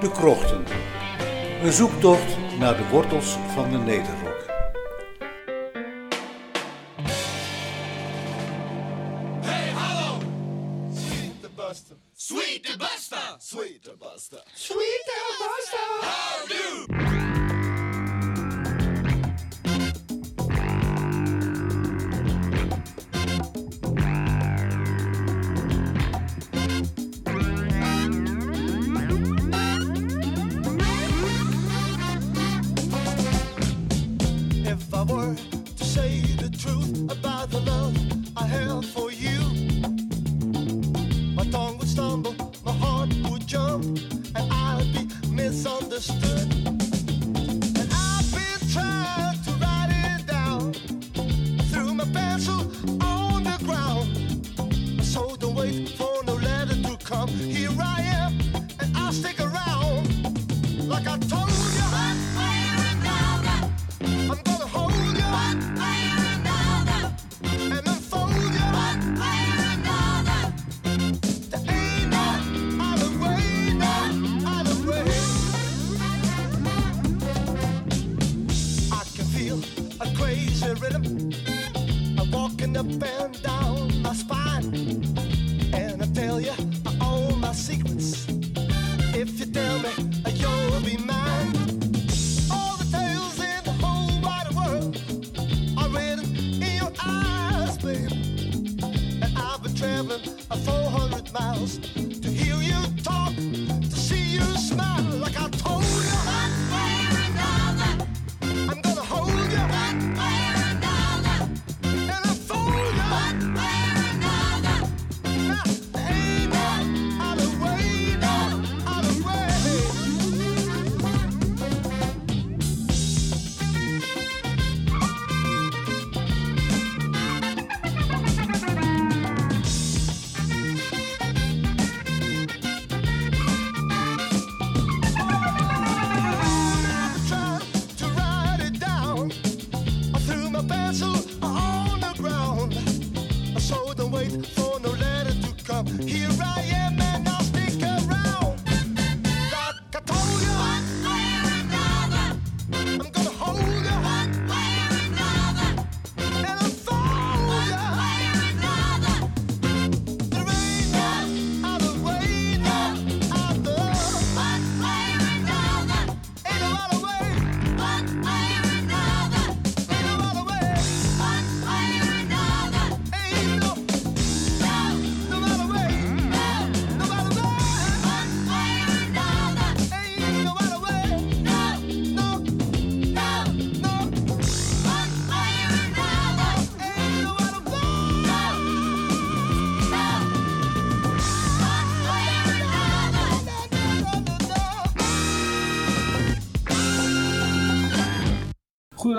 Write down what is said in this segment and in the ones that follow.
De Krochten. Een zoektocht naar de wortels van de Nederrok.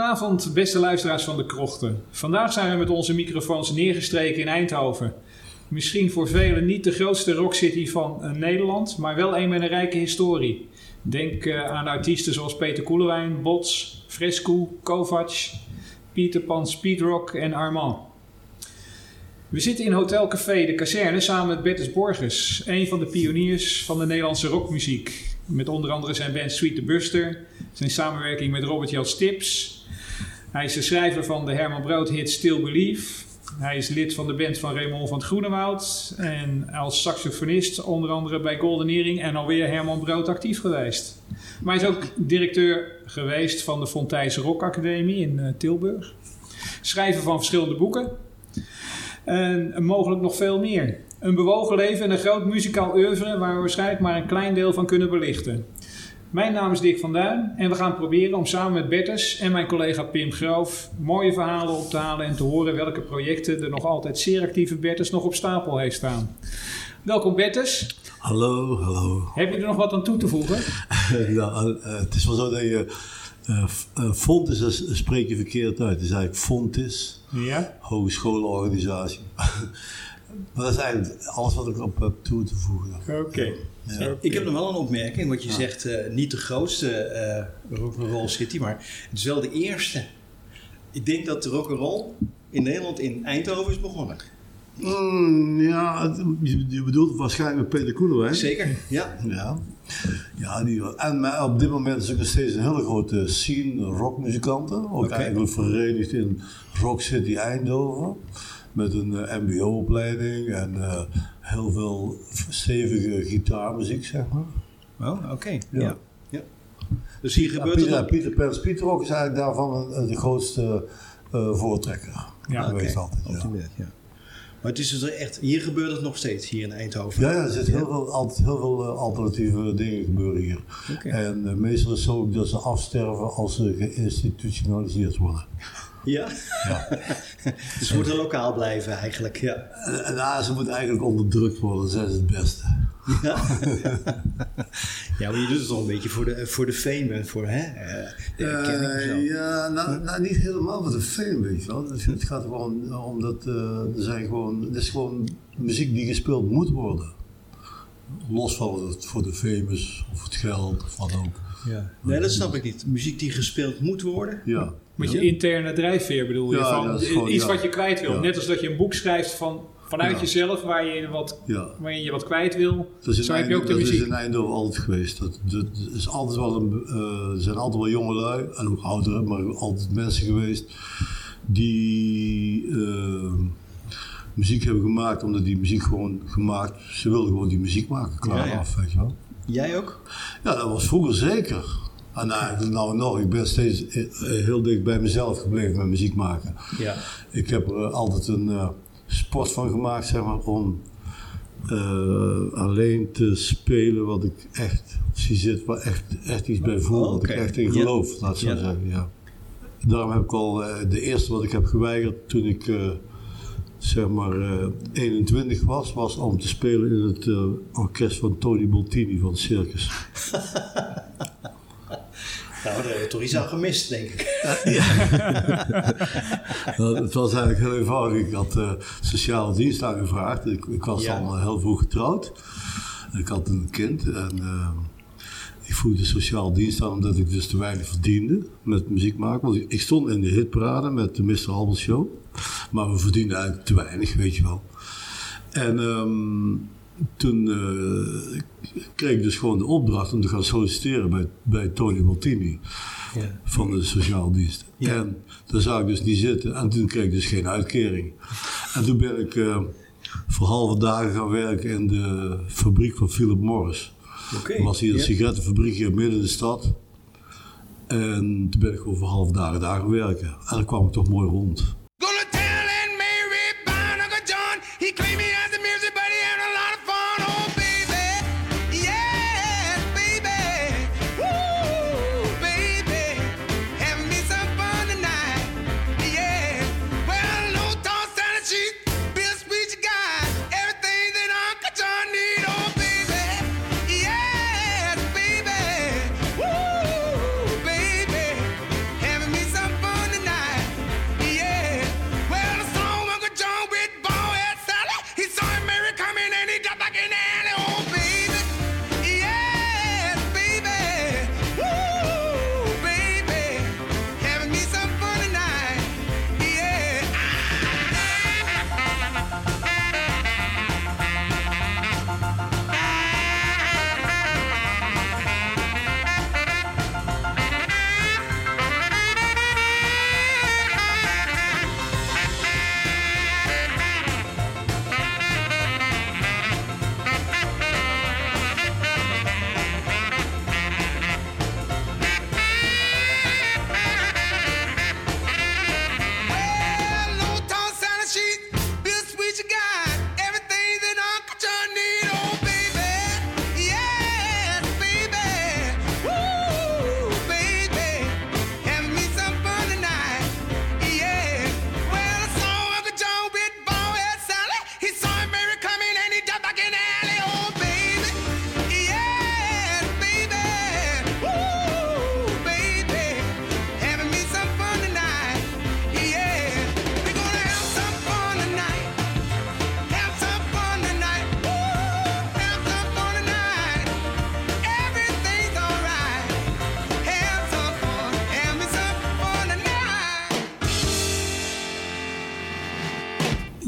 Goedenavond, beste luisteraars van de Krochten. Vandaag zijn we met onze microfoons neergestreken in Eindhoven. Misschien voor velen niet de grootste rockcity van eh, Nederland, maar wel een met een rijke historie. Denk eh, aan artiesten zoals Peter Koelewijn, Bots, Fresco, Kovac, Pieter Pan Speedrock en Armand. We zitten in Hotel Café De Kazerne samen met Bertus Borges, een van de pioniers van de Nederlandse rockmuziek. Met onder andere zijn band Sweet the Buster, zijn samenwerking met Robert Jan Stips. Hij is de schrijver van de Herman Brood hit Still Believe. Hij is lid van de band van Raymond van het Groenewoud. En als saxofonist onder andere bij Golden Earring en alweer Herman Brood actief geweest. Maar hij is ook directeur geweest van de Fontijnse Rock Academie in eh, Tilburg. Schrijver van verschillende boeken. En mogelijk nog veel meer. Een bewogen leven en een groot muzikaal oeuvre waar we waarschijnlijk maar een klein deel van kunnen belichten. Mijn naam is Dick van Duin en we gaan proberen om samen met Bertus en mijn collega Pim Groof mooie verhalen op te halen en te horen welke projecten de nog altijd zeer actieve Bertus nog op stapel heeft staan. Welkom Bertus. Hallo, hallo. Heb je er nog wat aan toe te voegen? nou, eh, het is wel zo dat je... eh f- eh, Fontis, dat spreek je verkeerd uit. Het is eigenlijk Fontis, Ja. hogescholenorganisatie. maar dat is eigenlijk alles wat ik op heb toe te voegen. Oké. Ja. Ik heb nog wel een opmerking, want je zegt eh, niet de grootste eh rock'n'roll city, maar het is wel de eerste. Ik denk dat de rock'n'roll in Nederland in Eindhoven is begonnen. Mm, ja, je, bedoelt waarschijnlijk Peter Koelewijn. Zeker, ja. Ja. Ja, die, en op dit moment is ook nog steeds een hele grote scene rockmuzikanten. Ook Oké. eigenlijk verenigd in Rock City Eindhoven. Met een eh, mbo-opleiding en heel veel stevige gitaarmuziek, zeg maar. Oh, oké. Ja. Ja. Ja. Dus hier Ja, gebeurt Pieter, het ook. Pieter Pers Pieterok is eigenlijk daarvan de grootste eh, voortrekker. Ja, geweest Oké, altijd. op Ja. die manier, ja. Maar het is dus echt, hier gebeurt het nog steeds, hier in Eindhoven. Ja, ja, er zitten heel veel, altijd heel veel eh, alternatieve dingen gebeuren hier. Oké. En eh, meestal is het zo ook dat ze afsterven als ze geïnstitutionaliseerd worden. Ja? dus ze moeten lokaal blijven eigenlijk, ja. En, en ja, ze moeten eigenlijk onderdrukt worden, dan zijn ze het beste. Ja, ja maar je doet het toch een beetje voor de, voor de fame en voor hè, eh, de. Eh, ja, nou, nou, niet helemaal voor de film, weet je wel. Het, het gaat gewoon om dat eh, er zijn gewoon, het is gewoon muziek die gespeeld moet worden. Los van het voor de famous of het geld of wat ook. Ja. Nee, dat snap ik niet. Muziek die gespeeld moet worden. Ja. Met je interne drijfveer bedoel je? Ja, van, gewoon, iets ja. wat je kwijt wil. Ja. Net als dat je een boek schrijft van, vanuit Ja. jezelf waar je, wat, Ja. waar je wat kwijt wil. Dat is, Zo in heb je ook de Eindhoven- dat is muziek. in Eindhoven altijd geweest. Dat, dat is altijd wel een, eh, er zijn altijd wel jongelui, en ook ouderen, maar altijd mensen geweest die eh, muziek hebben gemaakt omdat die muziek gewoon gemaakt, ze wilden gewoon die muziek maken, klaar Ja, ja. af, weet je wel. Jij ook? Ja, dat was vroeger zeker. En nou, nou nog, ik ben steeds eh, heel dicht bij mezelf gebleven met muziek maken. Ja. Ik heb er eh, altijd een eh, sport van gemaakt, zeg maar, om eh, alleen te spelen wat ik echt zie zit, waar echt, echt iets bij voel, Oh, wat ik echt in Ja. geloof, laat ik zo Ja. zeggen. Ja. Daarom heb ik al eh, de eerste wat ik heb geweigerd toen ik eh, zeg maar eh, 21 was, was om te spelen in het eh, orkest van Tony Bontini van het Circus. Nou, iets aan gemist, denk ik. Nou, het was eigenlijk heel eenvoudig. Ik had eh, sociale dienst aangevraagd. Ik, ik was Ja. al eh, heel vroeg getrouwd. Ik had een kind en eh, ik vroeg de sociale dienst aan omdat ik dus te weinig verdiende met muziek maken. Want ik, stond in de hitparade met de Mr. Albert Show. Maar we verdienden eigenlijk te weinig, weet je wel. En ehm, toen eh, kreeg ik dus gewoon de opdracht om te gaan solliciteren bij, bij Tony Montini Ja. van de sociale dienst. Ja. En daar zou ik dus niet zitten. En toen kreeg ik dus geen uitkering. En toen ben ik eh, voor halve dagen gaan werken in de fabriek van Philip Morris. Er was hier een Ja. sigarettenfabriek hier midden in de stad. En toen ben ik gewoon voor halve dagen daar gaan werken. En dan kwam ik toch mooi rond.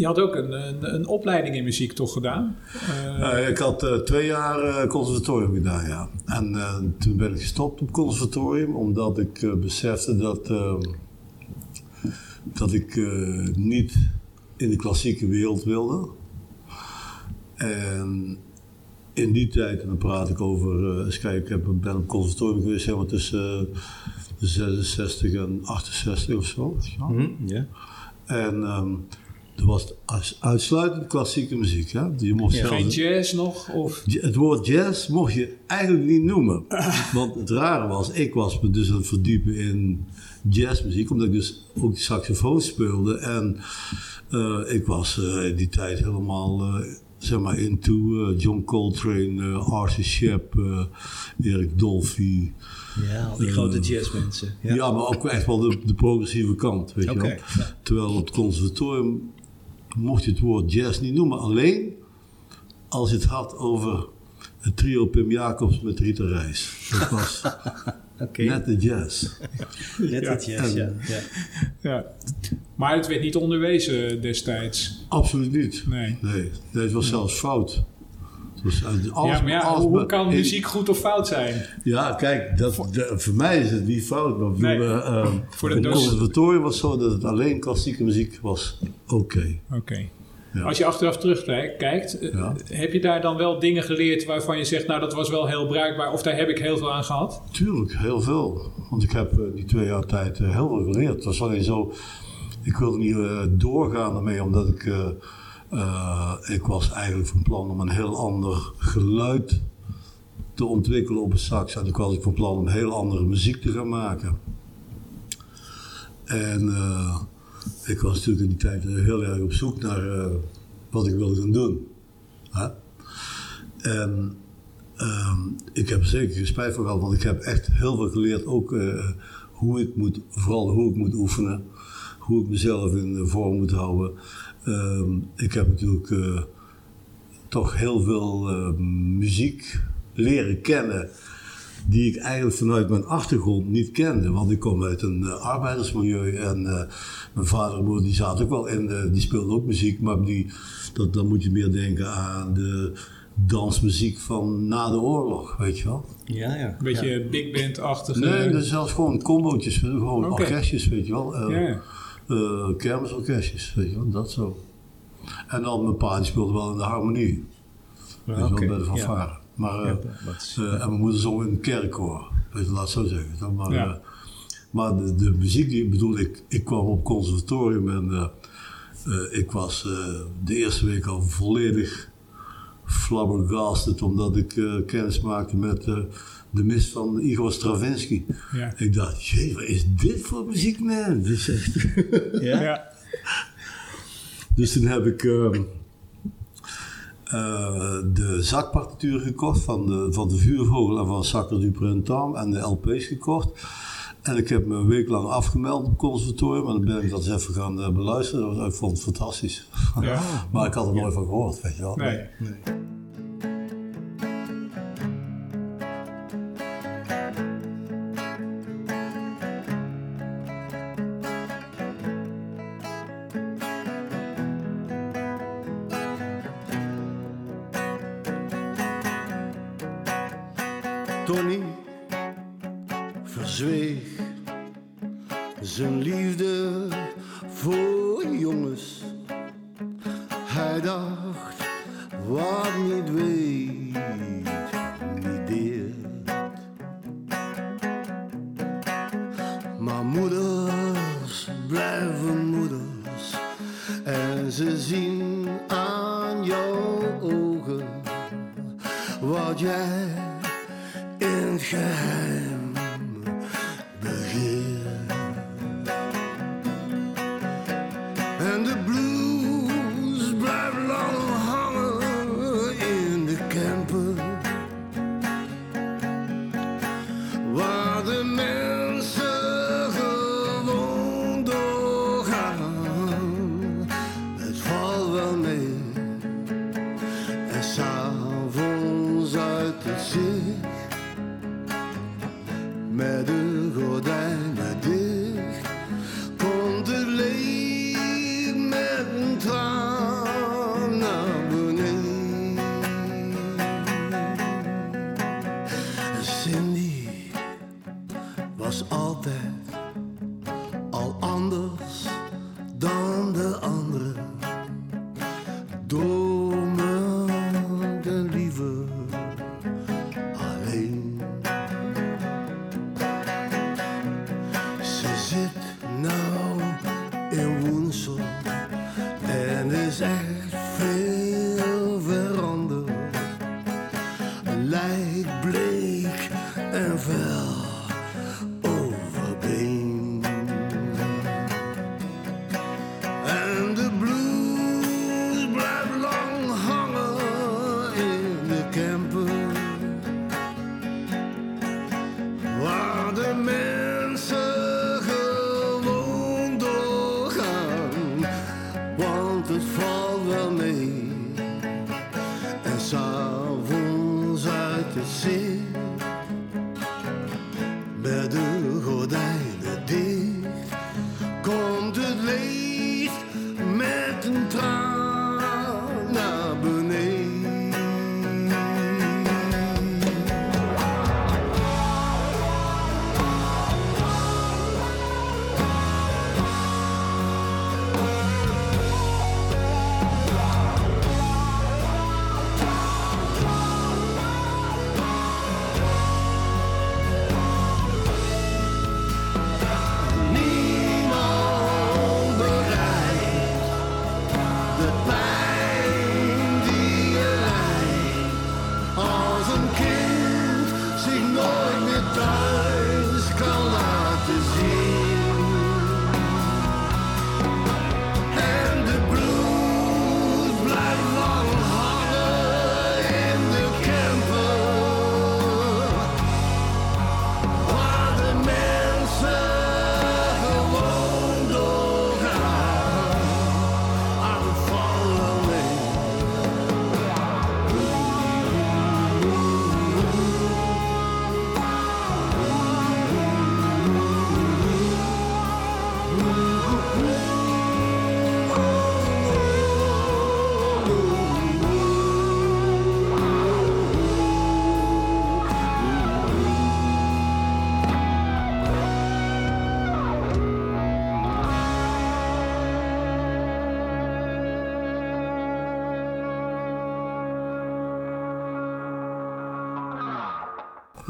Je had ook een, een, een opleiding in muziek toch gedaan? Eh, Eh, ik had eh, twee jaar eh, conservatorium gedaan, ja. En eh, toen ben ik gestopt op conservatorium, omdat ik eh, besefte dat, eh, dat ik eh, niet in de klassieke wereld wilde. En in die tijd, en dan praat ik over, eh eens kijken, ik heb, ben op conservatorium geweest, zeg maar tussen eh, 66 en 68 of zo. Ja. Hm, ja. En ehm er was uitsluitend klassieke muziek. Hè? Je mocht zelfs- geen jazz nog? Of, het woord jazz mocht je eigenlijk niet noemen. Want het rare was, ik was me dus aan het verdiepen in jazzmuziek, omdat ik dus ook saxofoon speelde. En eh, ik was eh, in die tijd helemaal, eh, zeg maar, into John Coltrane, Arthur Shep, Eric Dolphy. ja, al die grote jazzmensen. Ja. Ja. maar ook echt wel de, de progressieve kant, weet je wel. ja. Terwijl op het conservatorium mocht je het woord jazz niet noemen. Alleen als je het had over het trio Pim Jacobs met Rita Reis. Dat was Oké, net de jazz. net het jazz, ja. ja. ja. Maar het werd niet onderwezen destijds. Absoluut niet. Nee. Nee, nee, het was zelfs fout. Alles- ja, maar ja, alles hoe kan muziek goed of fout zijn? Ja, kijk, dat, de- voor mij is het niet fout. Maar Nee, voor, eh, eh, voor de het dus- conservatorium was zo dat het alleen klassieke muziek was. Oké. Oké. Ja. Als je achteraf terugkijkt, eh, Ja. heb je daar dan wel dingen geleerd waarvan je zegt, nou dat was wel heel bruikbaar of daar heb ik heel veel aan gehad? Tuurlijk, heel veel. Want ik heb eh, die twee jaar tijd eh, heel veel geleerd. Het was alleen zo, ik wilde niet doorgaan ermee, omdat ik, eh, ik was eigenlijk van plan om een heel ander geluid te ontwikkelen op een sax. En ik was ik van plan om heel andere muziek te gaan maken. En eh, ik was natuurlijk in die tijd heel erg op zoek naar eh, wat ik wilde gaan doen. En Ehm, ik heb er zeker geen spijt van gehad, want ik heb echt heel veel geleerd. Ook hoe ik moet, vooral hoe ik moet oefenen. Hoe ik mezelf in vorm moet houden. Ehm, ik heb natuurlijk eh, toch heel veel eh, muziek leren kennen. Die ik eigenlijk vanuit mijn achtergrond niet kende. Want ik kom uit een eh, arbeidersmilieu. En eh, mijn vader en moeder die zaten ook wel in. eh, die speelden ook muziek. Maar die, dat, dan moet je meer denken aan de dansmuziek van na de oorlog. Weet je wel? Ja, ja. Een beetje big band-achtige... Nee, dus zelfs gewoon combootjes. Gewoon Oké. orkestjes, weet je wel. Ja, ja. eh, kermisorkestjes, weet je wel. Dat zo. En dan mijn pa die speelde wel in de harmonie. Weet je wel, oké, bij de ja. fanfare. Maar, eh, Ja, is- eh, en mijn moeder zong in een kerkkoor. Weet je, laat het zo zeggen. Dan maar Ja. maar de, de muziek die ik bedoel, ik, ik kwam op conservatorium en ik was de eerste week al volledig flabbergasted omdat ik kennis maakte met de mist van Igor Stravinsky. Ja. Ik dacht, jee, wat is dit voor muziek, man? Is echt... Ja? Ja. Dus toen heb ik ehm, eh, de zakpartituur gekocht van de, van de Vuurvogel en van Sacre du Printemps en de LP's gekocht. En ik heb me een week lang afgemeld op het conservatorium en dan ben ik dat eens even gaan eh, beluisteren. Ik vond het fantastisch. Ja. maar ik had er nooit van gehoord, weet je wel. Nee. Tony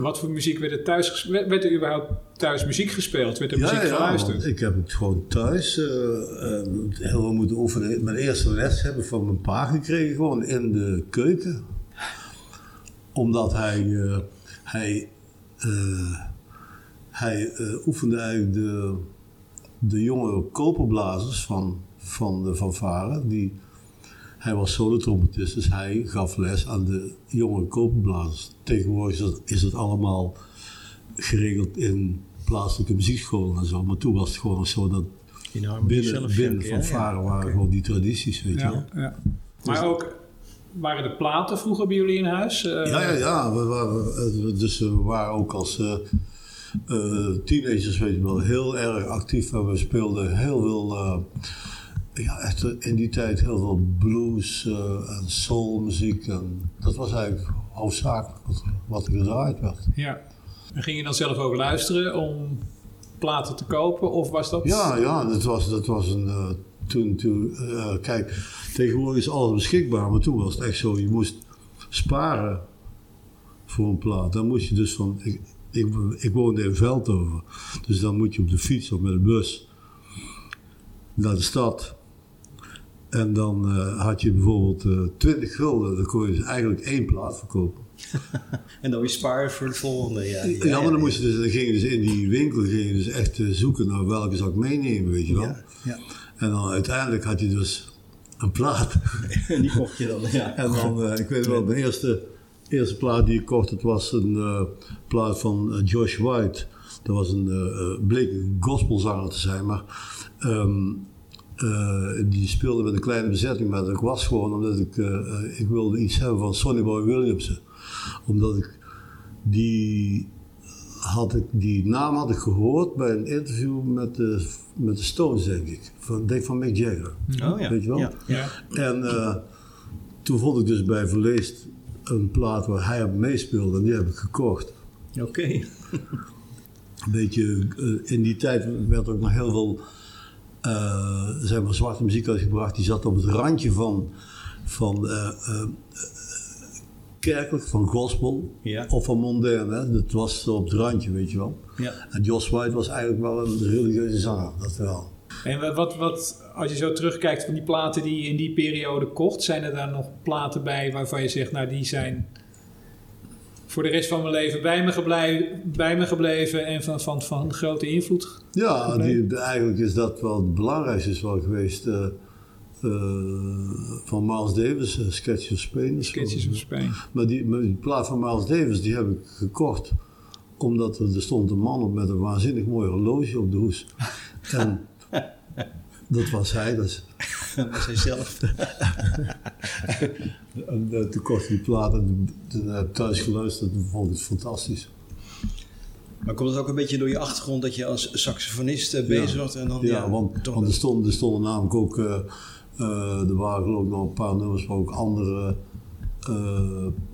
Wat voor muziek werd er thuis werd, er überhaupt thuis muziek gespeeld? Werd er muziek geluisterd? want ik heb het gewoon thuis eh, eh, heel moeten oefenen. Mijn eerste les heb ik van mijn pa gekregen, gewoon in de keuken. Omdat hij, eh, hij, hij oefende eigenlijk de, de jonge koperblazers van, van de fanfare. Die, hij was solotrompetist, dus hij gaf les aan de jonge koperblazers. Tegenwoordig is het allemaal geregeld in plaatselijke muziekscholen en zo. Maar toen was het gewoon zo dat binnen, zelf binnen ja, ja. fanfare waren gewoon die tradities, weet je wel. Ja, ja. Maar ook, waren de platen vroeger bij jullie in huis? Eh, Ja, ja, ja. We waren, dus we waren ook als eh, eh, teenagers, weet je wel, heel erg actief. En we speelden heel veel, eh, ja, echt eh, in die tijd heel veel blues eh, en soulmuziek. En dat was eigenlijk hoofdzakelijk wat, wat er gedraaid werd. Ja. En ging je dan zelf ook luisteren om platen te kopen? Of was dat... Ja, ja, dat was, dat was een. eh, toen, toen, kijk, tegenwoordig is alles beschikbaar, maar toen was het echt zo: je moest sparen voor een plaat. Dan moest je dus van. Ik, ik, ik woonde in Veldhoven, dus dan moet je op de fiets of met de bus naar de stad. En dan eh, had je bijvoorbeeld eh 20 gulden, dan kon je dus eigenlijk één plaat verkopen. En dan weer sparen voor de volgende. Ja, Ja, maar dan, moest je dus, dan ging je dus in die winkel ging je dus echt eh, zoeken naar welke zou ik meenemen, weet je wel. Ja, ja. En dan uiteindelijk had je dus een plaat. En die kocht je dan. Ja. En dan, ik weet wel, de eerste, eerste plaat die ik kocht, het was een plaat van Josh White. Dat was een, bleek een gospelzanger te zijn, maar ehm, eh, die speelde met een kleine bezetting. Maar dat was gewoon omdat ik, eh, eh, ik wilde iets hebben van Sonny Boy Williamson. Omdat ik die had ik, die naam had ik gehoord bij een interview met de, met de Stones, denk ik. Van, denk van Mick Jagger. Oh ja. Weet je wel? Ja. Ja. En eh, toen vond ik dus bij Verleest een plaat waar hij op meespeelde en die heb ik gekocht. Oké. Een beetje, eh, in die tijd werd ook nog heel veel eh, zeg maar, zwarte muziek uitgebracht. Die zat op het randje van, van eh, eh, kerkelijk, van gospel Ja. of van modern. Hè? Dat was zo op het randje, weet je wel. Ja. En Josh White was eigenlijk wel een religieuze zanger, dat wel. En wa- wat, wat, als je zo terugkijkt van die platen die je in die periode kocht, zijn er daar nog platen bij waarvan je zegt, nou die zijn voor de rest van mijn leven bij me, geblij, bij me gebleven en van, van, van grote invloed? Ja, die, eigenlijk is dat wel het belangrijkste is wel geweest eh, eh, van Miles Davis, uh, Sketches of Spain. Sketches of Spain. Maar die, maar die plaat van Miles Davis, die heb ik gekocht omdat er, er stond een man op met een waanzinnig mooi horloge op de hoes. En dat was hij. Dus, Dat was hij zelf. en, eh, toen kocht die plaat en ik thuis geluisterd en vond ik het fantastisch. Maar komt het ook een beetje door je achtergrond dat je als saxofonist eh, bezig was? En dan, Ja, ja, want, er, stonden, er stonden namelijk ook, er waren geloof ik nog een paar nummers waar ook andere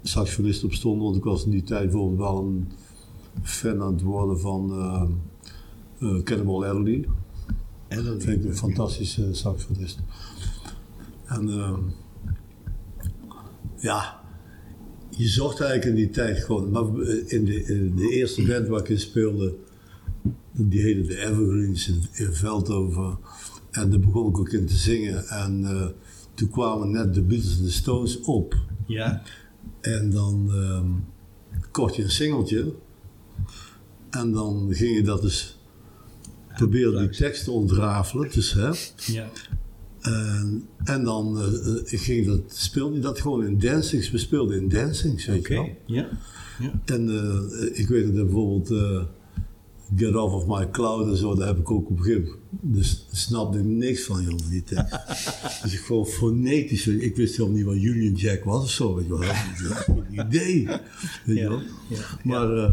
saxofonisten op stonden. Want ik was in die tijd bijvoorbeeld wel een fan aan het worden van eh, Cannibal Adderley. hè, dat vind ik een fantastische saxofonist. En ehm, ja, je zocht eigenlijk in die tijd gewoon. Maar in de, in de eerste band waar ik in speelde, die heette de Evergreens in, in Veldhoven. En daar begon ik ook in te zingen. En eh, toen kwamen net de Beatles en de Stones op. Ja, En dan ehm, kocht je een singeltje. En dan ging je dat dus proberen die tekst te ontrafelen. Dus, hè. ja. En, en dan eh, ging dat, speelde dat gewoon in dancings. We speelden in dancings, weet je wel. ja. En eh, ik weet dat bijvoorbeeld Get Off of My Cloud en zo, daar heb ik ook op een gegeven moment, dus snapte ik niks van, joh, die tekst. dus ik gewoon fonetisch, ik wist helemaal niet wat Union Jack was of zo, weet je wel. Ik had geen idee, weet je Ja, wel. ja, Maar eh,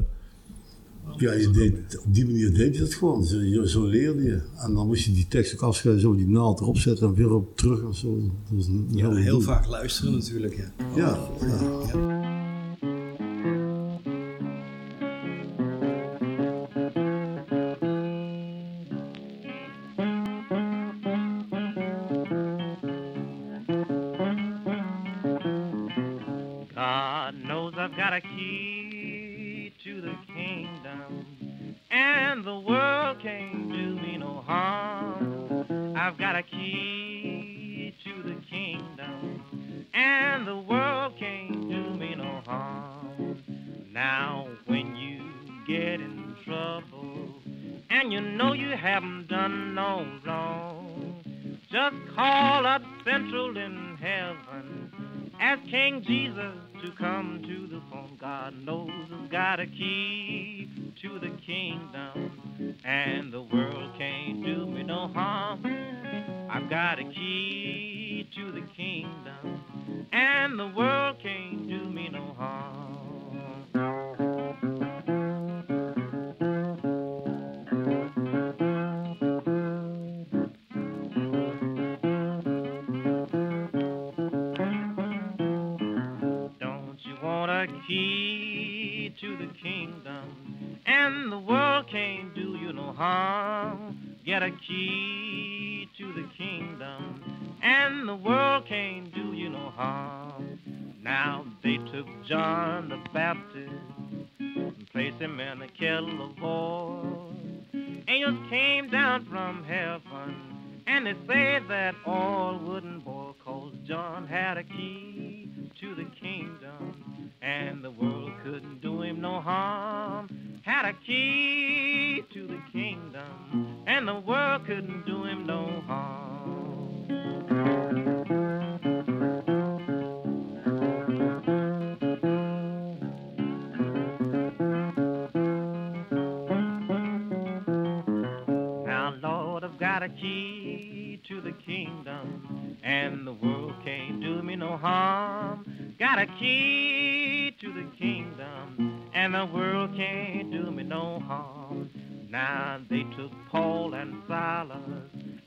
ja, je deed, op die manier deed je dat gewoon, zo, je- zo leerde je. En dan moest je die tekst ook afschrijven, zo die naald erop zetten en weer op terug en zo. Dat was een Ja, hele heel vaak luisteren natuurlijk, ja. Ja, ja. God knows I've got a key a key to the kingdom, and the world can't do me no harm. Got a key to the kingdom, and the world can't do me no harm. Now they took Paul and Silas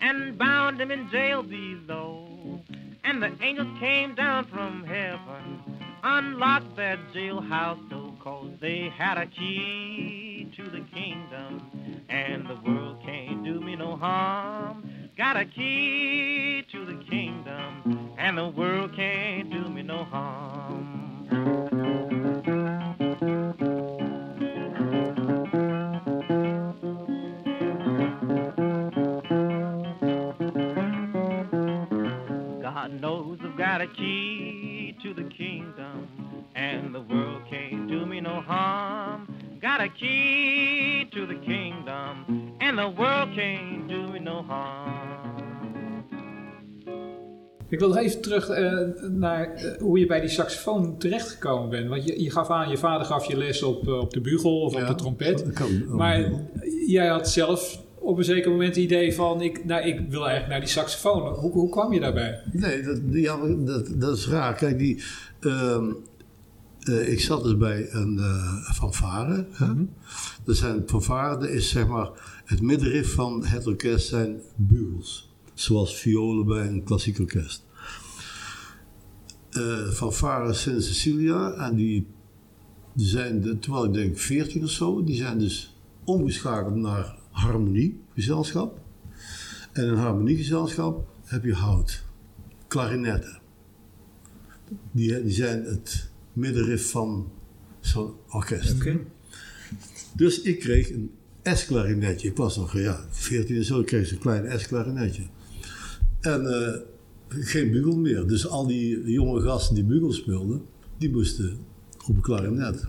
and bound them in jail below. And the angels came down from heaven, unlocked that jailhouse door, cause they had a key to the kingdom, and the world harm. Got a key to the kingdom, and the world can't do me no harm. God knows I've got a key to the kingdom, and the world can't do me no harm. Got a key to the kingdom. And the world can't do me no harm. Ik wil even terug eh, naar eh, hoe je bij die saxofoon terechtgekomen bent. Want je, je gaf aan, je vader gaf je les op, eh, op de bugel of op de trompet. dat kan- Maar jij had zelf op een zeker moment het idee van, ik, nou, ik wil eigenlijk naar die saxofoon. Hoe, hoe kwam je daarbij? Nee, dat, dat, dat is raar. Kijk, die, ehm, eh, ik zat dus bij een eh fanfare. Hè? Er zijn fanfare, dat is zeg maar het middenrif van het orkest zijn bugels. Zoals violen bij een klassiek orkest. Eh fanfare Sint Cecilia en die, die zijn, de, terwijl ik denk 14 of zo, die zijn dus omgeschakeld naar harmoniegezelschap. En in een harmoniegezelschap heb je hout, klarinetten. Die, die zijn het middenrif van zo'n orkest. Dus ik kreeg een S-klarinetje. Ik was nog ja, 14 en zo, ik kreeg zo'n klein S-klarinetje. En eh, geen bugel meer. Dus al die jonge gasten die bugel speelden, die moesten op een klarinet.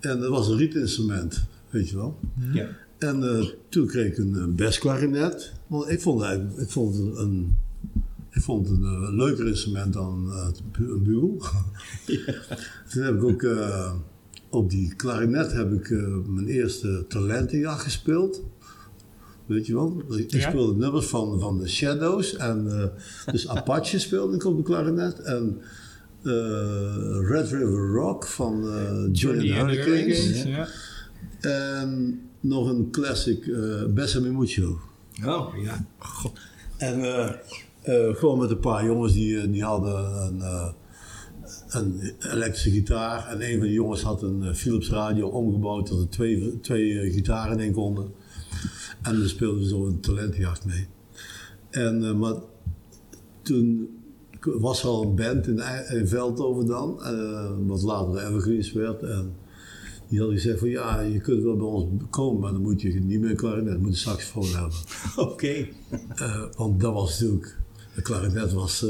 En dat was een rietinstrument, weet je wel. Ja. En eh, toen kreeg ik een, een bestklarinet. Want ik vond, ik vond het een, ik vond het een eh, leuker instrument dan eh, een bugel. Toen heb ik ook eh, op die klarinet heb ik eh, mijn eerste talentenjacht gespeeld. Weet je wel? Ik Ja. speelde nummers van, van de Shadows. En, eh, dus Apache speelde ik op de klarinet. En eh, Red River Rock van Johnny Hurricanes. ja. En nog een classic, eh Bessame Mucho. Oh, ja. God. En eh, eh, gewoon met een paar jongens die, die hadden een, eh, een elektrische gitaar. En een van de jongens had een eh, Philips radio omgebouwd dat er twee, twee eh, gitaren in konden. En we speelden zo een talentenjacht mee. En, eh, maar toen was er al een band in, in Veldhoven dan, wat later Evergreens werd. En die had gezegd van ja, je kunt wel bij ons komen, maar dan moet je niet meer klarinet, je moet een saxofoon hebben. Oké. Want dat was natuurlijk, de klarinet was,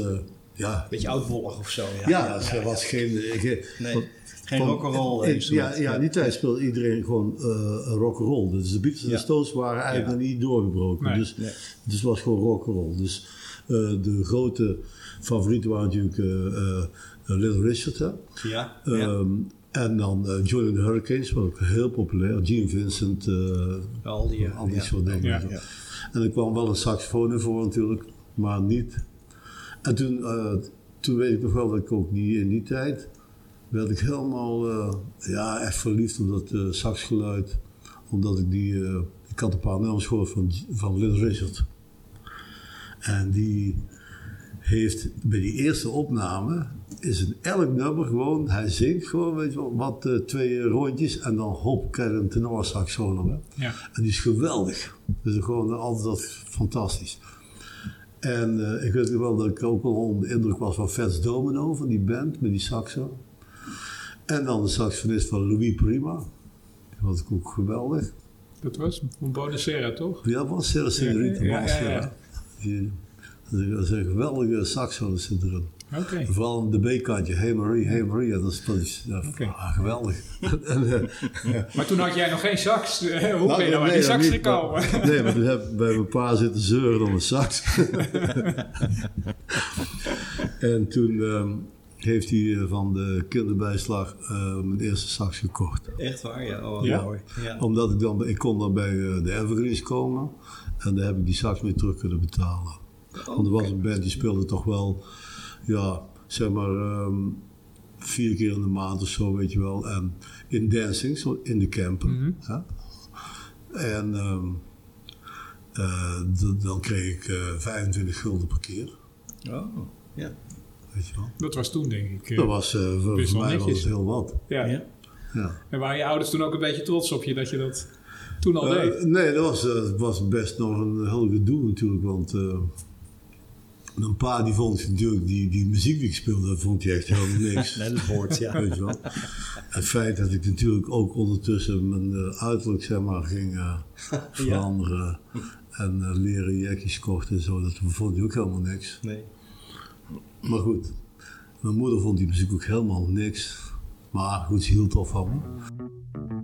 ja, Beetje oudbollig of zo. Ja, ja, ze was geen... geen Nee, want- geen rock'n'roll. Ja, ja, in die tijd speelde iedereen gewoon eh rock'n'roll. Dus de Beatles en Ja. de Stones waren eigenlijk Ja. nog niet doorgebroken. Nee. Dus, Nee. dus het was gewoon rock'n'roll. Dus eh, de grote favorieten waren natuurlijk eh, eh, Little Richard. Hè? Ja, ja. Ehm, en dan eh and the Hurricanes, was ook heel populair. Gene Vincent, eh, al die, eh, al die ja. soort dingen. En er kwam wel een saxofoon voor natuurlijk, maar niet. En toen, eh, toen weet ik nog wel dat ik ook die, in die tijd werd ik helemaal eh, ja, echt verliefd op dat eh, saxgeluid. Omdat ik die, ik had een paar nummers gehoord van, van Little Richard. En die heeft bij die eerste opname, is in elk nummer gewoon, hij zingt gewoon, weet je wel, wat twee rondjes en dan hop, krijg een tenorsax solo. Ja. En die is geweldig. Dus gewoon altijd dat fantastisch. En eh, ik weet nog wel dat ik ook wel onder de indruk was van Fats Domino, van die band met die saxo. En dan de saxofonist van Louis Prima. Die was ik ook geweldig. Dat was een Bonacera, toch? Ja, was Sarah Signorita Ja, ja, was, ja, Dat is een geweldige saxo Vooral aan de B-kantje, Hey Marie, Hey Marie. Dat is, dat is ah, geweldig. en, eh, Maar toen had jij nog geen sax. Hoe ben je nou nee, aan die sax gekomen? maar- nee, maar toen heb bij een paar zitten zeuren om een sax. en toen ehm, heeft hij eh, van de kinderbijslag eh, mijn eerste sax gekocht. Echt waar? Ja, oh, Ja? mooi. Ja. Omdat ik dan, ik kon dan bij de Evergreens komen. En daar heb ik die sax mee terug kunnen betalen. Want er was een band die speelde toch wel, ja, zeg maar, ehm, vier keer in de maand of zo, weet je wel. En in dancing, zo in de camper. hè. En ehm, eh, dan kreeg ik eh 25 gulden per keer, Oh, ja. weet je wel. Dat was toen, denk ik. eh. Dat was, eh, voor, best voor wel mij was het heel wat. ja. Ja. Ja. En waren je ouders toen ook een beetje trots op je dat je dat toen al Eh, deed? nee, dat was, eh, was best nog een heel gedoe natuurlijk, want eh, mijn pa die vond natuurlijk die, die muziek die ik speelde, dat vond hij echt helemaal niks. Nee, dat hoort, ja. Weet je wel. Het feit dat ik natuurlijk ook ondertussen mijn eh, uiterlijk zeg maar ging eh, veranderen en eh, leren jekjes kocht en zo, dat vond hij ook helemaal niks. Nee. Maar goed, mijn moeder vond die muziek ook helemaal niks. Maar goed, ze hield toch van me.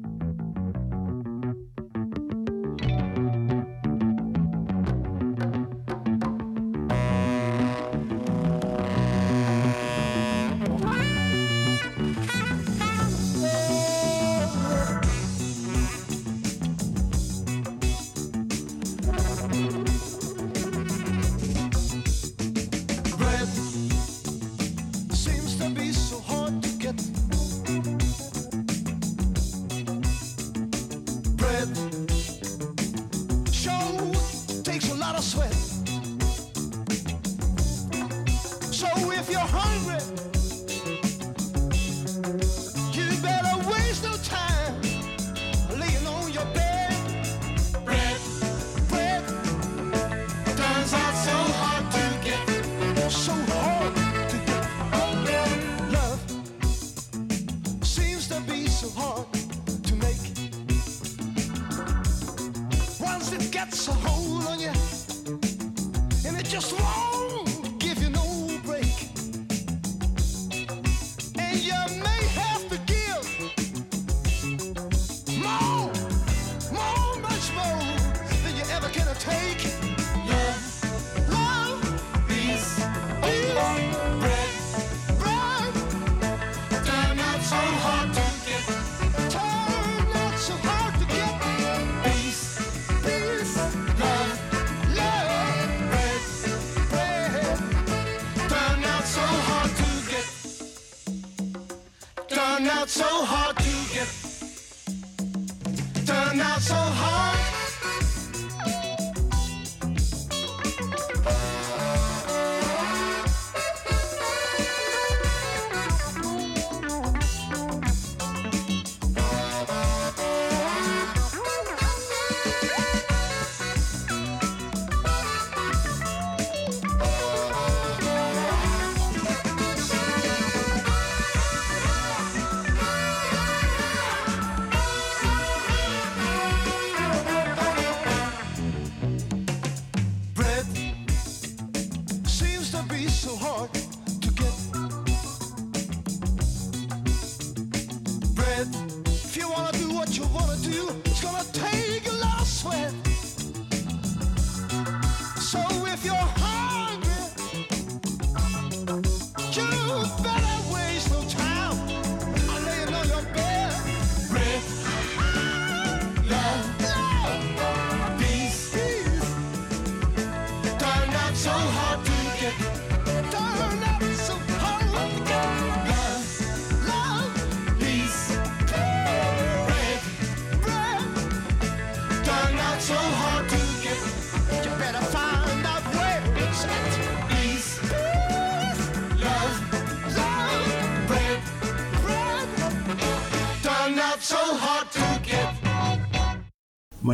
So hard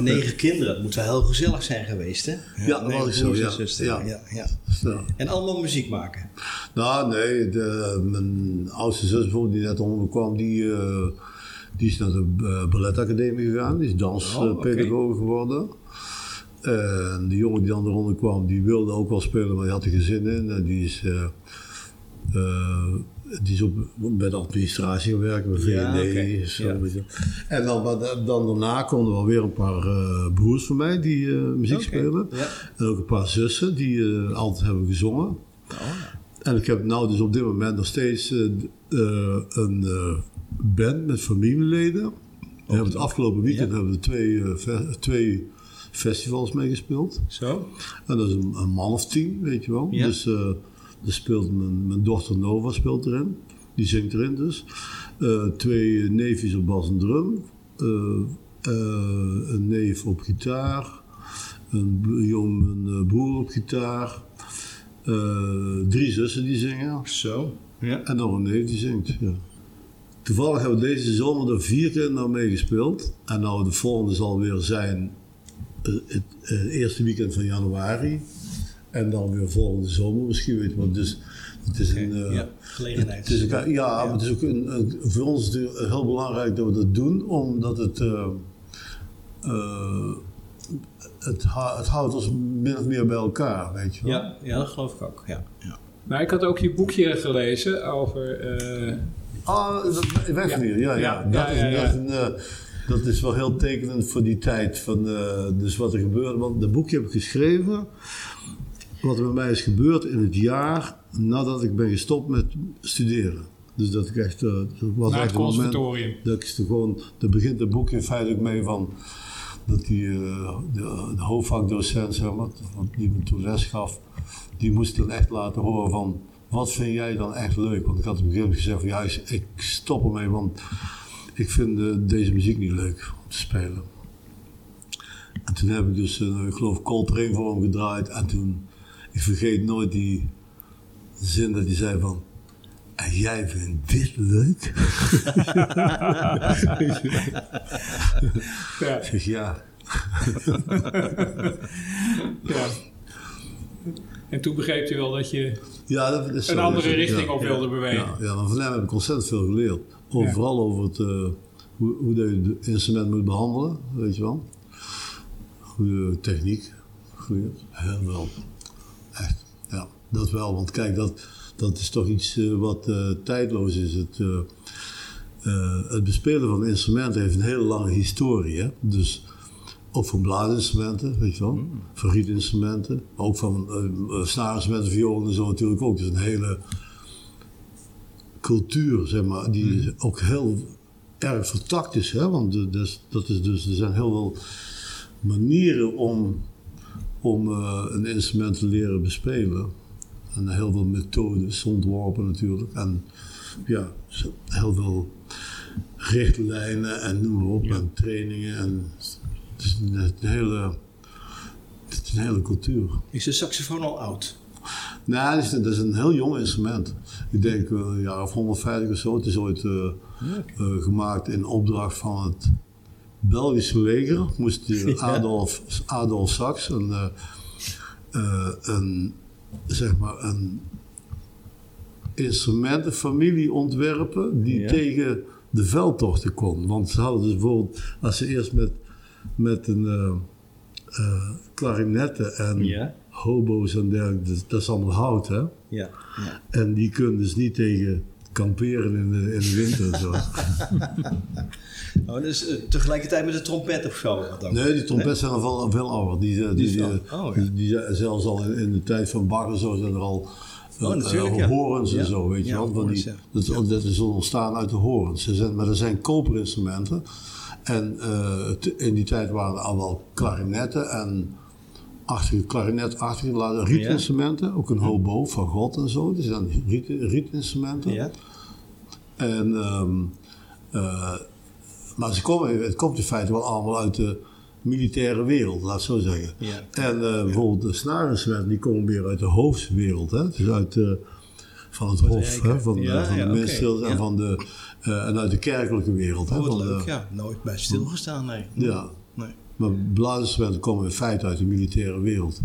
Maar negen kinderen, dat moet wel heel gezellig zijn geweest, hè? Ja, dat was zo, ja. Ja. Ja, ja. Ja. En allemaal muziek maken. Nou, nee, de, mijn oudste zus bijvoorbeeld die net onderkwam, die, eh, die is naar de eh, balletacademie gegaan. Die is danspedagoog geworden. En de jongen die dan eronder kwam, die wilde ook wel spelen, maar die had er geen zin in. En die is, eh, eh, die is op, bij de administratie werken, bij VND. Ja, Ja. En dan, dan daarna konden wel weer een paar eh, broers van mij die eh, muziek spelen. ja. En ook een paar zussen die eh, altijd hebben gezongen. En ik heb nou dus op dit moment nog steeds een band met familieleden. We hebben het afgelopen weekend hebben we twee, twee festivals meegespeeld. Zo? En dat is een, een man of tien, weet je wel. Ja. Dus er speelt mijn, mijn dochter Nova speelt erin. Die zingt erin dus. Eh, twee neefjes op bas en drum. Eh, eh, een neef op gitaar. Een jong een, broer op gitaar. Drie zussen die zingen. Zo? Ja. En nog een neef die zingt. Ja. Toevallig hebben we deze zomer er vier keer nou meegespeeld. En nou de volgende zal weer zijn het eh, eerste weekend van januari. En dan weer volgende zomer misschien, weet je wel. Dus het is een... eh, ja, gelegenheid. Het is ook, ja, maar het is ook een, een- voor ons heel belangrijk dat we dat doen, omdat het, eh, eh, het, het houdt ons min of meer bij elkaar, weet je wel. Ja, ja, dat geloof ik ook. Ja. Ja. Nou, ik had ook je boekje gelezen over eh, Ah, dat, ja, ja. Ja, Dat, ja, is, ja, ja. Dat, is een, dat is wel heel tekenend voor die tijd. Van, eh, dus wat er gebeurde. Want dat boekje heb ik geschreven. Wat er bij mij is gebeurd in het jaar nadat ik ben gestopt met studeren. Dus dat ik echt. dat was Naar het een moment conservatorium. dat ik gewoon. Daar begint het boekje feitelijk mee van. Dat die, eh, de, de hoofdvakdocent, zeg maar, die me toen les gaf, die moest dan echt laten horen van. Wat vind jij dan echt leuk? Want ik had op een gegeven gezegd van ja, ik- stop ermee, want ik vind eh, deze muziek niet leuk om te spelen. En toen heb ik dus, eh, ik geloof, Coltrane voor hem gedraaid. En toen, ik vergeet nooit die zin dat hij zei van... En jij vindt dit leuk? Ja, zeg ja. ja. En toen begreep je wel dat je... ja dat is Een zo, andere is richting ja. op wilde bewegen. Ja, ja, maar van hem heb ik ontzettend veel geleerd. Over. Vooral over het, eh, hoe, hoe je het instrument moet behandelen, weet je wel. Goede techniek geleerd. Heel veel. Echt, ja, dat wel. Want kijk, dat, dat is toch iets eh, wat eh, tijdloos is. Het, eh, het bespelen van instrumenten heeft een hele lange historie. Hè? Dus ook van blaasinstrumenten, weet je wel. Van rietinstrumenten. Maar ook van eh, snaarinstrumenten, violen en zo natuurlijk ook. Dus een hele cultuur, zeg maar, die ook heel erg vertakt is. Hè? Want de- dus, dat is dus, er zijn heel veel manieren om, om eh, een instrument te leren bespelen. En heel veel methodes ontworpen natuurlijk. En ja, heel veel richtlijnen en noem maar op. En trainingen. En het is een, hele, het is een hele cultuur. Is de saxofoon al oud? Nee, dat is, dat is een heel jong instrument. Ik denk eh, een jaar of 150 of zo. Het is ooit eh, gemaakt in opdracht van het Belgische leger. Moest die Adolf, Adolf Sax een, eh, eh, een, zeg maar een instrumentenfamilie ontwerpen die Ja. tegen de veldtochten kon. Want ze hadden dus bijvoorbeeld, als ze eerst met, met een eh, klarinetten en Ja. hobo's en dergelijke, dat, is allemaal hout hè. Ja. ja. En die kunnen dus niet tegen kamperen in de, in de winter en zo. Oh, dus eh, tegelijkertijd met de trompet of zo? Dan. Nee, die trompetten zijn al veel, ouder. Die, eh, die, die, eh, oh, ja. die, zelfs al in, in de tijd van Bach en zo zijn er al Oh, ja. horens en Ja. zo, weet je wel. Want die, dat, dat is ontstaan uit de horens. Ze zijn, maar er zijn koperinstrumenten. En in die tijd waren er al wel klarinetten en achtige klarinetachtige laten rietinstrumenten. Ook een hobo van God en zo. Die zijn riet, rietinstrumenten. Ja. En, ehm, eh, maar ze komen, het komt in feite wel allemaal uit de militaire wereld, laat ik zo zeggen. Ja. En eh, bijvoorbeeld de snaarinstrumenten, die komen weer uit de hoofdwereld. Hè? Dus uit de, van het hof, hè? Van, de- van ja, de en, ja. van de, eh, en uit de kerkelijke wereld. Hè? Oh, van leuk. de, Ja, nooit bij stilgestaan, nee. ja. Maar blaasinstrumenten komen in feite uit de militaire wereld.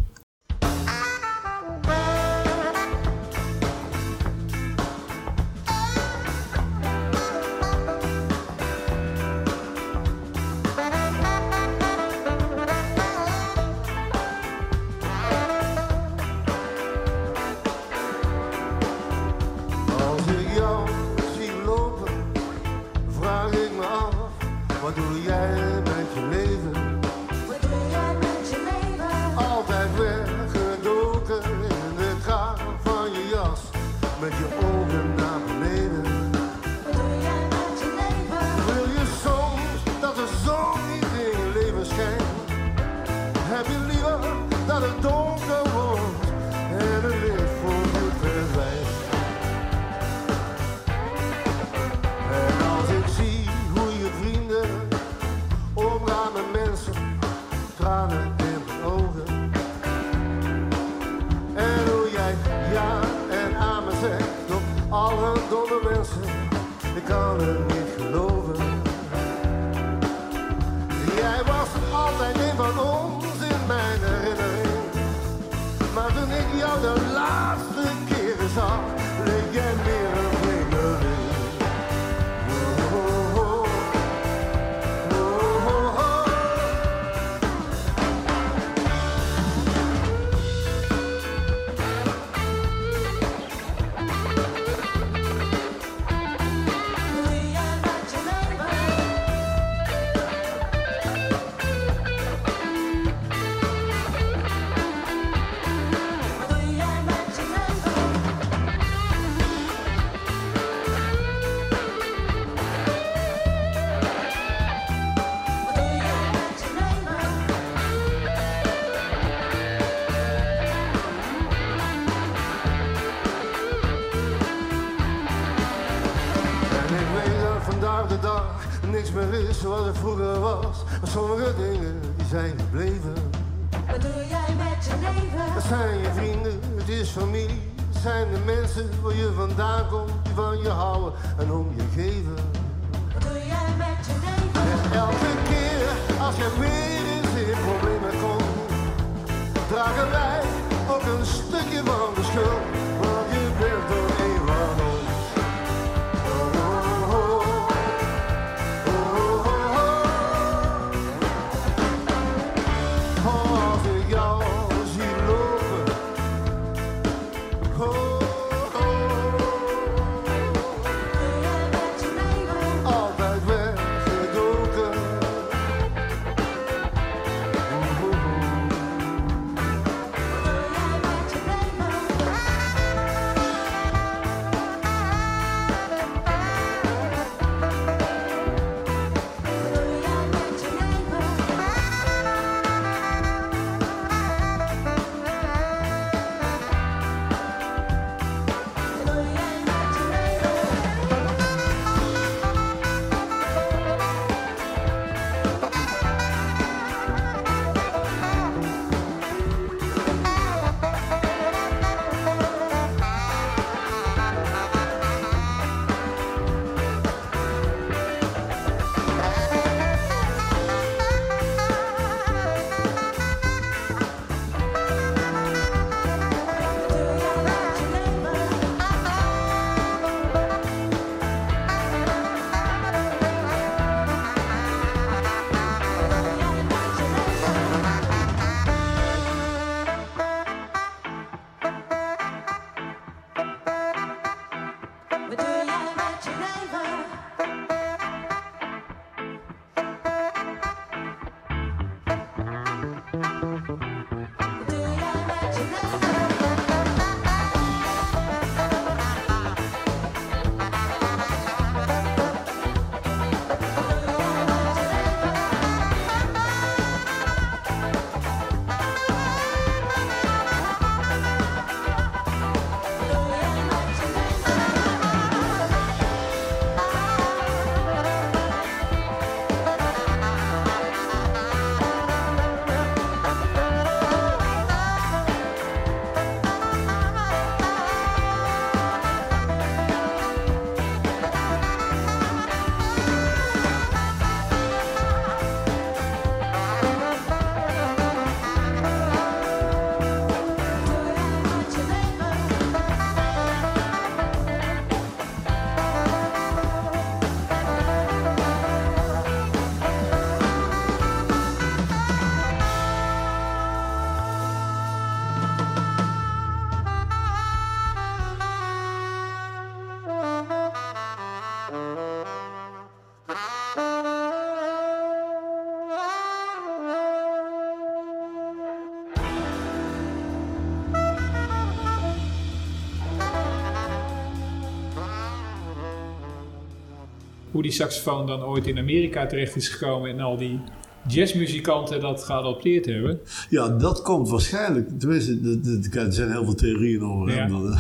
Die saxofoon dan ooit in Amerika terecht is gekomen en al die jazzmuzikanten dat geadopteerd hebben. Ja, dat komt waarschijnlijk. Tenminste, er zijn heel veel theorieën over. Ja.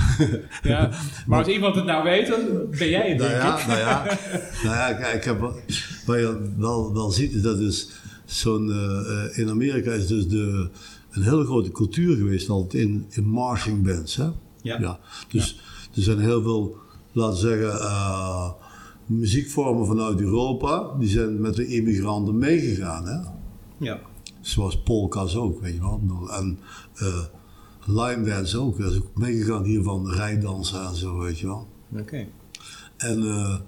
Ja, maar als iemand het nou weet, dan ben jij het, Nou denk ja, ik. nou ja, nou ja kijk, ik heb, wel- wat je wel, wel ziet is dat is zo'n, eh, in Amerika is dus de, een hele grote cultuur geweest altijd in, in marching bands. Hè? Ja. Dus er zijn heel veel, laten we zeggen, eh, muziekvormen vanuit Europa, die zijn met de immigranten meegegaan. Hè? Ja. Zoals polka's ook, weet je wel. En eh line dance ook, dat is ook meegegaan hier van rijdansen en zo, weet je wel. Oké. En eh,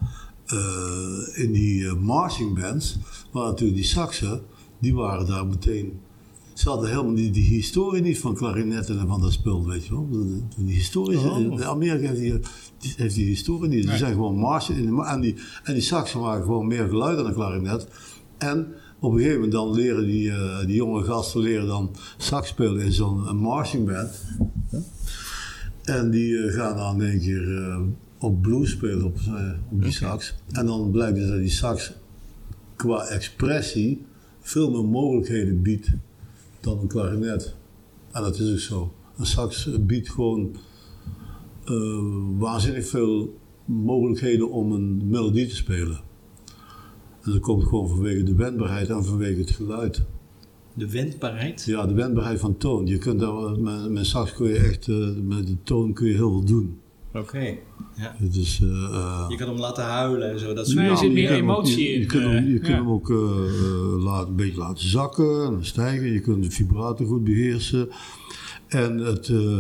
eh, in die eh, marching bands waren natuurlijk die saxen, die waren daar meteen. Ze hadden helemaal die, die historie niet van klarinetten en van dat spul, weet je wel. De- Die historie, Oh. Amerika heeft die, die- heeft die historie niet. Die Nee. zijn gewoon marchen. in de ma- En die, en die saxen waren gewoon meer geluid dan een klarinet. En op een gegeven moment dan leren die, eh, die jonge gasten leren dan sax spelen in zo'n marching band. En die eh, gaan dan in één keer eh, op blues spelen op, op die sax. En dan blijkt dus dat die sax qua expressie veel meer mogelijkheden biedt dan een klarinet. En dat is ook zo. Een sax biedt gewoon eh, waanzinnig veel mogelijkheden om een melodie te spelen. En dat komt gewoon vanwege de wendbaarheid en vanwege het geluid. De wendbaarheid. Ja, de wendbaarheid van toon. Je kunt daar, met, met sax kun je echt, eh, met de toon kun je heel veel doen. Oké. Ja. Het is, eh, eh, Je kan hem laten huilen en zo. Dat Nee, er zit meer hem emotie je, in, Je kunt hem, eh, je kunt hem ook eh, eh, laten, een beetje laten zakken en stijgen. Je kunt de vibrato goed beheersen. En het, eh,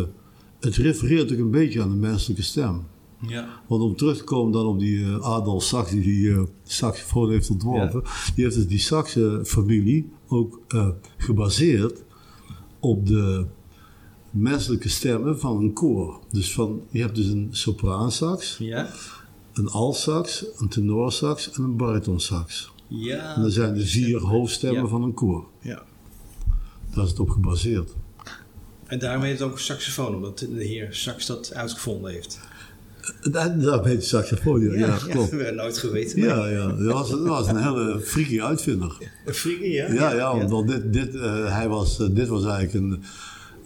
het refereert ook een beetje aan de menselijke stem. Ja. Want om terug te komen dan op die eh, Adolf Sax, die die eh, saxofoon heeft ontworpen. Die heeft dus die Saxe-familie ook eh, gebaseerd op de menselijke stemmen van een koor. Dus van, je hebt dus een sopraansax, Ja. een altsax, een tenorsax en een baritonsax. Ja. En dat zijn de vier hoofdstemmen Ja. van een koor. Ja. Daar is het op gebaseerd. En daarom heet het ook saxofoon, omdat de heer Sax dat uitgevonden heeft. Daar, daar heet saxofoon, ja, ja, klopt. we hebben nooit geweten. Ja, ja, dat was, dat was een hele freaky uitvinder. Een freakie, ja? Ja, ja, want want dit, dit, eh, hij was, eh, dit was eigenlijk een.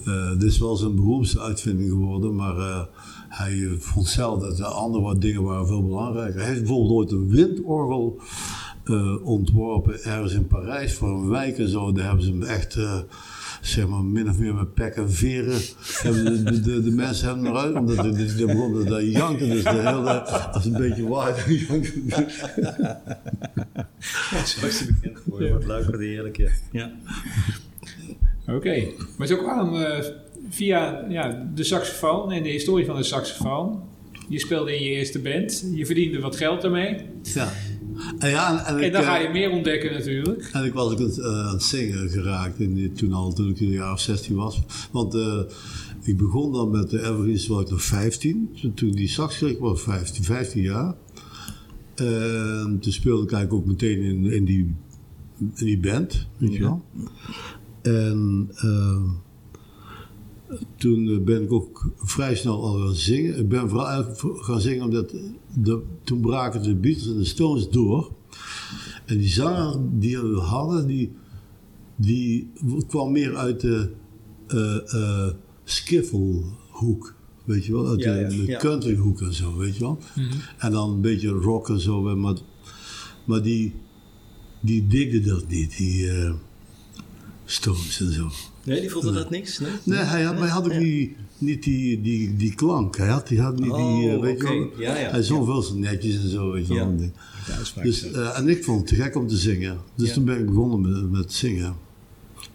Eh, dit is wel zijn beroemdste uitvinding geworden, maar eh, hij vond zelf dat de andere wat dingen waren veel belangrijker. Hij heeft bijvoorbeeld ooit een windorgel eh, ontworpen ergens in Parijs voor een wijk en zo. Daar hebben ze hem echt. eh, Zeg maar min of meer met pek en veren. Hebben de, de, de, de mensen hebben hem eruit. Omdat de, de, de begon te janken. Dus de hele. Als een beetje waait. janken. Zo is hij bekend geworden. Wat leuk, wat heerlijk, ja. ja. Oké, maar het is ook aan eh, via ja, de saxofoon en de historie van de saxofoon. Je speelde in je eerste band, je verdiende wat geld ermee. Ja. En, ja, en, En ik, dan eh, ga je meer ontdekken natuurlijk. En ik was ook aan het, eh, aan het zingen geraakt in toen al, toen ik in de jaar of 16 was. Want eh, ik begon dan met de Evergreens, was ik nog 15. Toen- die sax kreeg, was ik 15, 15 jaar. En toen speelde ik eigenlijk ook meteen in, in, die, in die band, weet je wel. En eh, toen eh, ben ik ook vrij snel al gaan zingen. Ik ben vooral gaan zingen omdat de, toen braken de Beatles en de Stones door. En die zanger die we hadden, die, die kwam meer uit de eh eh skiffelhoek. Weet je wel, uit Ja, de, ja, de ja. countryhoek en zo, weet je wel. En dan een beetje rock en zo. Maar, maar die, die digde dat niet, die Stones en zo. Nee, die vond dat niks? Nee? Nee, hij had, had ook niet, niet die, die, die klank. Hij had, hij had niet die, eh, Oh, weet je wel. Ja, ja. Hij zong veel zo netjes en zo, weet je wel. Dus, eh, en ik vond het te gek om te zingen. Dus Ja. toen ben ik begonnen met, met zingen.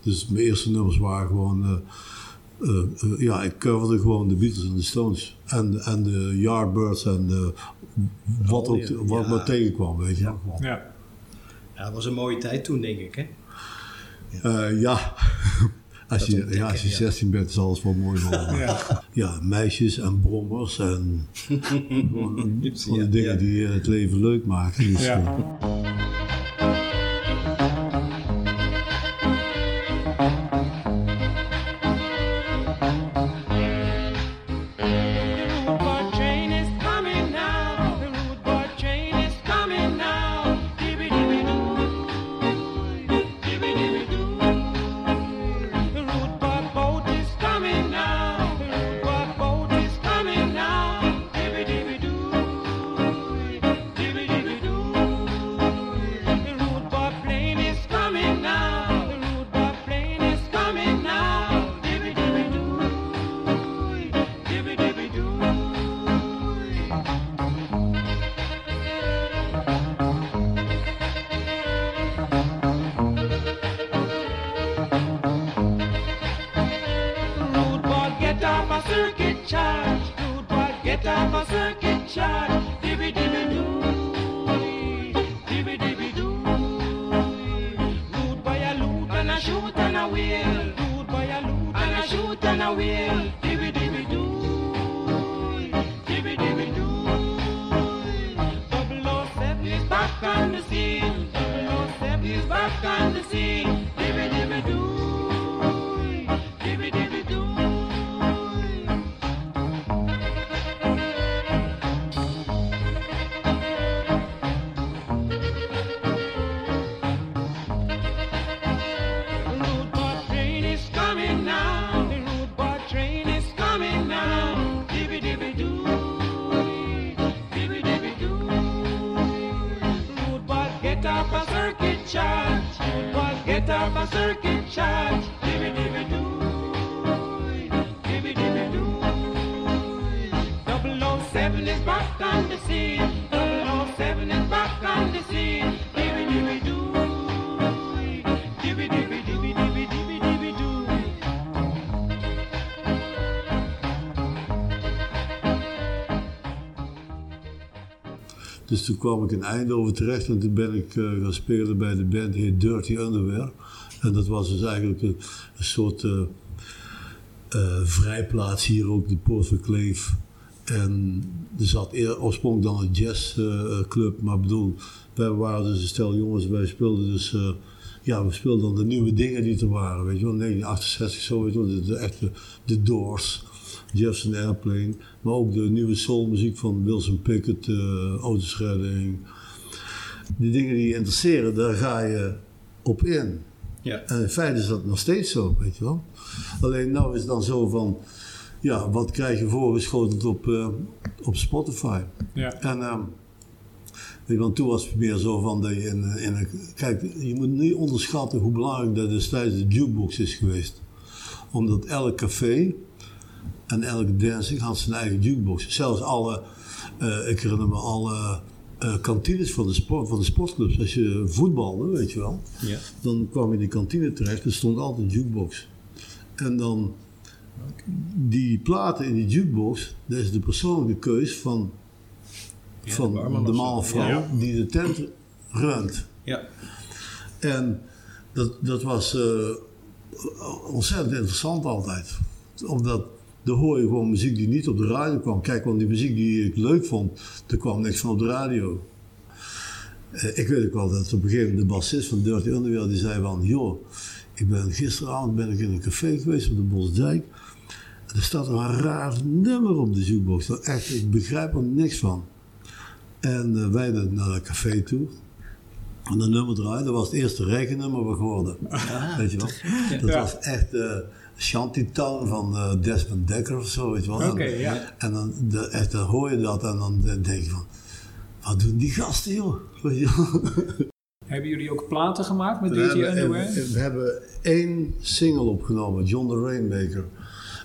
Dus mijn eerste nummers waren gewoon... eh, eh, eh, ja, ik coverde gewoon de Beatles en de Stones. En, en de Yardbirds en de, wat, ook, ja. wat Ja. maar tegenkwam, weet je wel. Ja. Ja, dat was een mooie tijd toen, denk ik, hè? Eh, ja. Als je, ontdekken, ja, als je ja. 16 bent, is alles wel mooi. Ja. Ja, meisjes en brommers en van de dingen die eh, het leven leuk maken. Dus, Ja. Up a circuit charge. Dibby dibby doo. Dibby dibby doo. 007 is back on the scene. Dus toen kwam ik in Eindhoven terecht en toen ben ik eh, gaan spelen bij de band die heet Dirty Underwear. En dat was dus eigenlijk een, soort eh, eh, vrijplaats hier ook, de Poort van Kleef. En er zat oorspronkelijk dan een jazzclub, maar bedoel, wij waren dus een stel jongens, wij speelden dus, ja, we speelden dan de nieuwe dingen die er waren, weet je wel, 1968 zo, weet je wel, de, de echte, de Doors, Jefferson Airplane, maar ook de nieuwe soulmuziek van Wilson Pickett, uh. Die dingen die je interesseren, daar ga je op in. Ja. En in feite is dat nog steeds zo, weet je wel. Alleen nou is het dan zo van, ja, wat krijg je voorgeschoteld op, eh, op Spotify? Ja. En ehm, weet je, want toen was het meer zo van dat je in, in een... Kijk, je moet niet onderschatten hoe belangrijk dat destijds de jukebox is geweest. Omdat elk café en elke dancing had zijn eigen jukebox. Zelfs alle, eh, ik herinner me alle eh, kantines van de, sport, van de sportclubs. Als je voetbalde, weet je wel, Ja. dan kwam je in die kantine terecht. Er stond altijd een jukebox. En dan die platen in die jukebox, dat is de persoonlijke keus van, van de man of vrouw Ja. die de tent runt. Ja. En dat, dat was eh, ontzettend interessant altijd. Omdat dan hoor je gewoon muziek die niet op de radio kwam. Kijk, want die muziek die ik leuk vond, er kwam niks van op de radio. Eh, ik weet ook wel dat op een gegeven moment de bassist van Dirty Underwear die zei van... joh, ik ben, gisteravond ben ik in een café geweest op de Bosdijk. En er staat een raar nummer op de jukebox. Nou, Echt, ik begrijp er niks van. En eh, wij naar het café toe. En dat nummer draaien, dat was het eerste regennummer wat geworden. weet je wel? Dat Ja. was echt eh Shantytown van eh, Desmond Dekker of zo, weet je wel. Oké, En- ja. En dan, de, echt, dan hoor je dat en dan denk je van, wat doen die gasten joh? Hebben jullie ook platen gemaakt met Dirty Underwear? we, we hebben één single opgenomen, John the Rainmaker.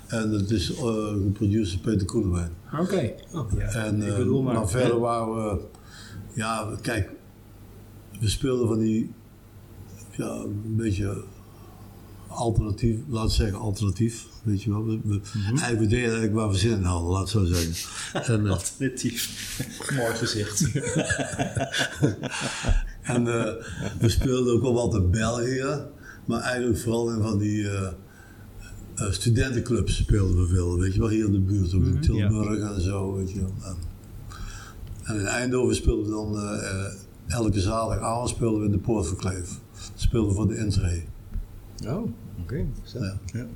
En dat is eh geproduceerd door Peter Koelewijn. Oké. En ik bedoel maar, maar hè? verder waren we, ja, kijk, we speelden van die, ja, een beetje alternatief, laat ik zeggen alternatief, weet je wel. We, we, Mhm. Eigenlijk we deden eigenlijk waar we zin in hadden, laat ik zo zeggen. En, eh, Alternatief. Mooi gezegd. En eh, we speelden ook wel wat in België, maar eigenlijk vooral in van die eh, studentenclubs speelden we veel, weet je wel, hier in de buurt, ook in Tilburg en zo, weet je wel. En, en in Eindhoven speelden we dan, eh, elke zaterdagavond speelden we in de Poort van Kleef. Speelden we voor de intree. Oh, oké. Ja. Ja.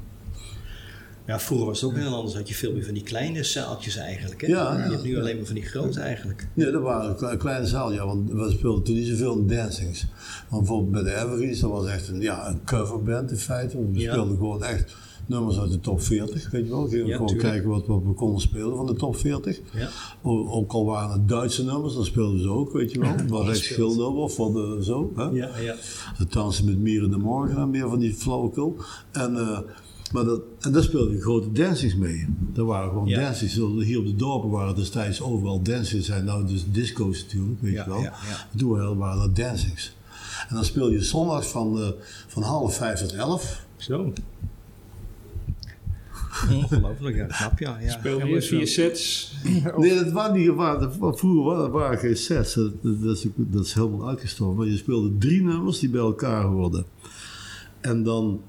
Ja, vroeger was het ook heel anders. Had je veel meer van die kleine zaaltjes eigenlijk. Hè? Ja, je hebt nu alleen maar van die grote eigenlijk. Nee, dat waren een kle- kleine zaal, ja, want we speelden toen niet zoveel in dancings. Want bijvoorbeeld bij de Evergreens, dat was echt een, ja, een coverband in feite. We Ja. speelden gewoon echt nummers uit de top 40, weet je wel. Gingen we Ja, gewoon tuurlijk. kijken wat, wat we konden spelen van de top 40. Ja. O- Ook al waren het Duitse nummers, dan speelden ze ook, weet je wel. Wat Rex Schilder of wat eh, zo. Hè? Ja, ja. De dansen met Mieren de Morgen en meer van die flauwekul. En, eh, maar dat, en daar speelden grote dancings mee. Daar waren gewoon Ja. Hier op de dorpen waren destijds overal dancings. zijn nou dus disco's natuurlijk, weet Ja, je wel. ja, ja. Toen waren dat dancings. En dan speel je zondags van, eh, van half vijf tot elf. Zo. Ongelooflijk, ja. Knap, ja. ja. Speel Ja, je vier sets? Nee, dat waren niet, waren, dat- vroeger waren, dat waren geen sets. Dat, dat, is, dat is helemaal uitgestorven. Maar je speelde drie nummers die bij elkaar hoorden. En dan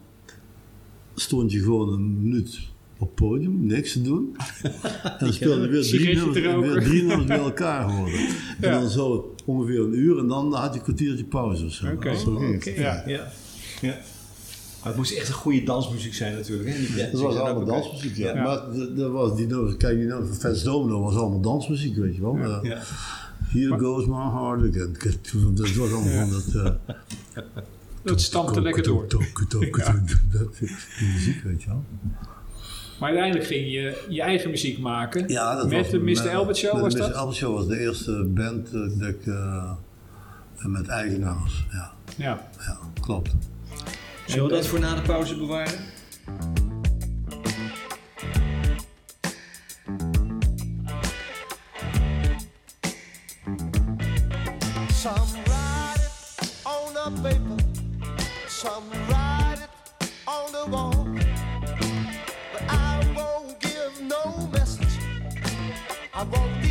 stond je gewoon een minuut op het podium, niks te doen. En dan speelde je weer drie nummers, weer drie nummers bij elkaar hoorden. En dan zo ongeveer een uur en dan had je een kwartiertje pauze of zo. Oké. Het. Ja. Ja. ja. Maar het moest echt een goede dansmuziek zijn natuurlijk. Hè? Dat was allemaal dansmuziek, ja. Maar dat was die nodig. Kijk, die voor van Domino was allemaal dansmuziek, weet je wel. Eh, Here goes my heart again. Dat was allemaal van dat... Eh, dat stampte lekker door. Die muziek, weet je wel. Maar uiteindelijk ging je je eigen muziek maken. Ja, dat met was, de Mr. Albert Show was dat? Mr. Albert Show was de eerste band eh, dat ik... Met eigenaars, ja. Ja. Ja, klopt. Zullen we dat voor na de pauze bewaren? Some write it on the paper, some write it on the wall. But I won't give no message. I won't